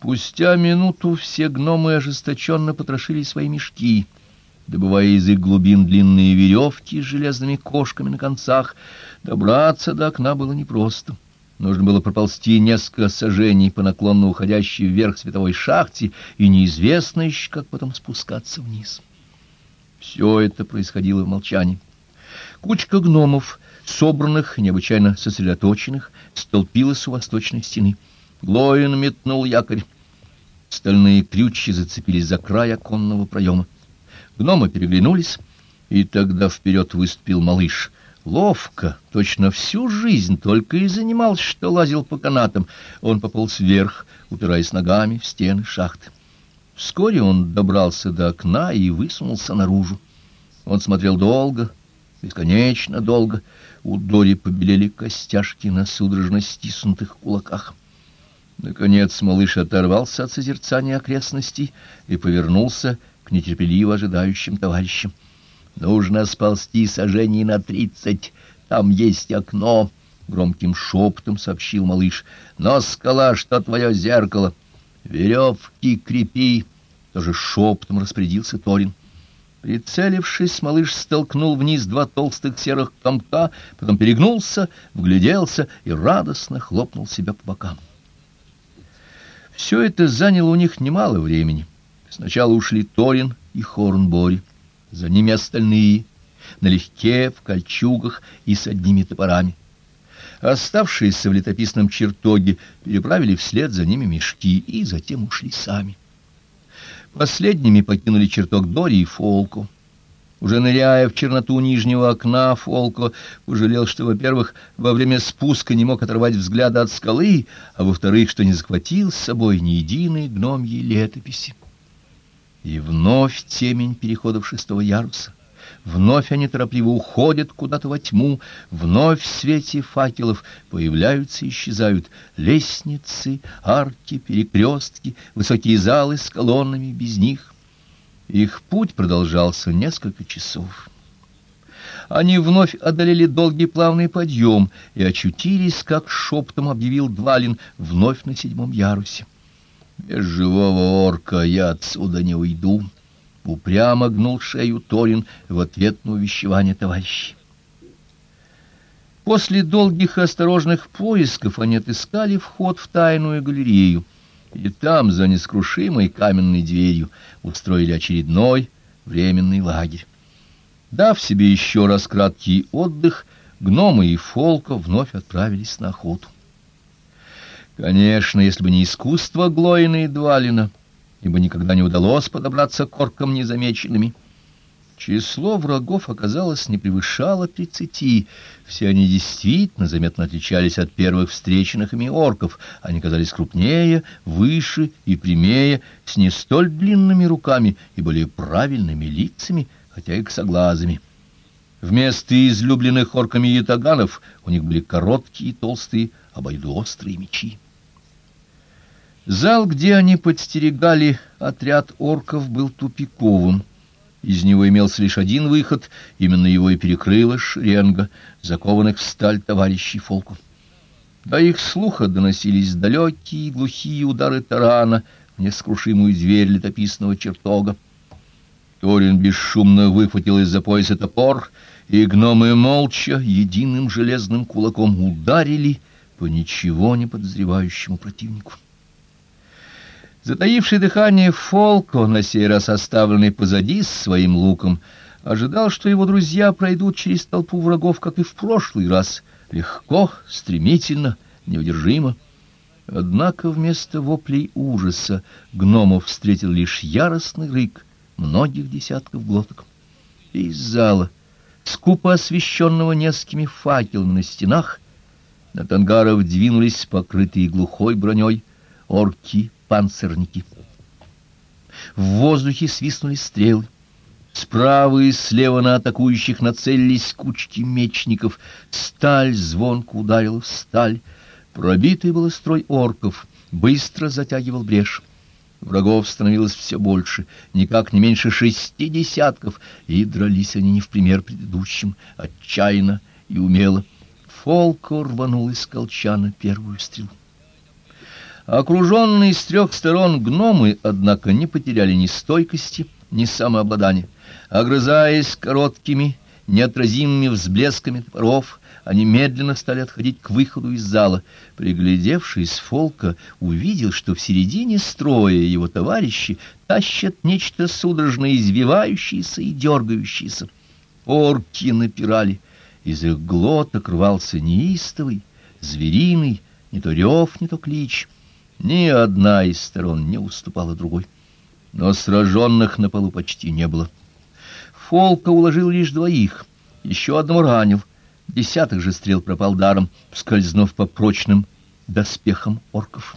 Спустя минуту все гномы ожесточенно потрошили свои мешки, добывая из их глубин длинные веревки с железными кошками на концах. Добраться до окна было непросто. Нужно было проползти несколько сажений по наклонно уходящей вверх световой шахте, и неизвестно еще, как потом спускаться вниз. Все это происходило в молчании. Кучка гномов, собранных, необычайно сосредоточенных, столпилась у восточной стены. Глоин метнул якорь. Стальные крючья зацепились за край оконного проема. Гномы переглянулись, и тогда вперед выступил малыш. Ловко, точно всю жизнь только и занимался, что лазил по канатам. Он пополз вверх, упираясь ногами в стены шахты. Вскоре он добрался до окна и высунулся наружу. Он смотрел долго, бесконечно долго. У Дори побелели костяшки на судорожно стиснутых кулаках. Наконец малыш оторвался от созерцания окрестностей и повернулся к нетерпеливо ожидающим товарищам. «Нужно сползти сожжений на тридцать, там есть окно», — громким шепотом сообщил малыш. «Но скала, что твое зеркало? Веревки крепи!» — тоже шепотом распорядился Торин. Прицелившись, малыш столкнул вниз два толстых серых комка, потом перегнулся, вгляделся и радостно хлопнул себя по бокам. Все это заняло у них немало времени. Сначала ушли Торин и Хорнбори, за ними остальные, налегке, в кольчугах и с одними топорами. Оставшиеся в летописном чертоге переправили вслед за ними мешки и затем ушли сами. Последними покинули чертог Дори и Фолку. Уже ныряя в черноту нижнего окна, Фолко пожалел, что, во-первых, во время спуска не мог оторвать взгляда от скалы, а во-вторых, что не захватил с собой ни единой гномьей летописи. И вновь темень переходов шестого яруса. Вновь они торопливо уходят куда-то во тьму, вновь в свете факелов появляются и исчезают лестницы, арки, перекрестки, высокие залы с колоннами без них — их путь продолжался несколько часов. Они вновь одолели долгий плавный подъем и очутились, как шептом объявил Двалин, вновь на седьмом ярусе. «Без живого орка я отсюда не уйду», — упрямо гнул шею Торин в ответ на увещевание товарищей. После долгих и осторожных поисков они отыскали вход в тайную галерею и там, за нескрушимой каменной дверью, устроили очередной временный лагерь. Дав себе еще раз краткий отдых, гномы и фолка вновь отправились на охоту. Конечно, если бы не искусство Глоина и Двалина, ибо никогда не удалось подобраться к оркам незамеченными — Число врагов оказалось не превышало тридцати. Все они действительно заметно отличались от первых встреченных ими орков. Они казались крупнее, выше и прямее, с не столь длинными руками и более правильными лицами, хотя и косоглазыми. Вместо излюбленных орками ятаганов у них были короткие, толстые, обоюдоострые мечи. Зал, где они подстерегали отряд орков, был тупиковым. Из него имелся лишь один выход, именно его и перекрыла шеренга, закованных в сталь товарищей Фолку. До их слуха доносились далекие глухие удары тарана в нескрушимую дверь летописного чертога. Торин бесшумно выхватил из-за пояса топор, и гномы молча единым железным кулаком ударили по ничего не подозревающему противнику. Затаивший дыхание Фолко, на сей раз оставленный позади с своим луком, ожидал, что его друзья пройдут через толпу врагов, как и в прошлый раз, легко, стремительно, неудержимо. Однако вместо воплей ужаса гномов встретил лишь яростный рык многих десятков глоток. Из зала, скупо освещенного несколькими факелами на стенах, на тангаров двинулись покрытые глухой броней орки панцирники. В воздухе свистнули стрелы. Справа и слева на атакующих нацелились кучки мечников. Сталь звонко ударила в сталь. Пробитый был строй орков, быстро затягивал брешь. Врагов становилось все больше, никак не меньше шести десятков, и дрались они не в пример предыдущим, отчаянно и умело. Фолко рванул из колчана первую стрелу. Окруженные с трех сторон гномы, однако, не потеряли ни стойкости, ни самообладания. Огрызаясь короткими, неотразимыми взблесками топоров, они медленно стали отходить к выходу из зала. Приглядевшись, Фолка увидел, что в середине строя его товарищи тащат нечто судорожно извивающееся и дергающееся. Орки напирали. Из их глоток рвался неистовый, звериный, не то рев, не то клич. Ни одна из сторон не уступала другой. Но сраженных на полу почти не было. Фолка уложил лишь двоих, еще одного ранил. Десяток же стрел пропал даром, скользнув по прочным доспехам орков.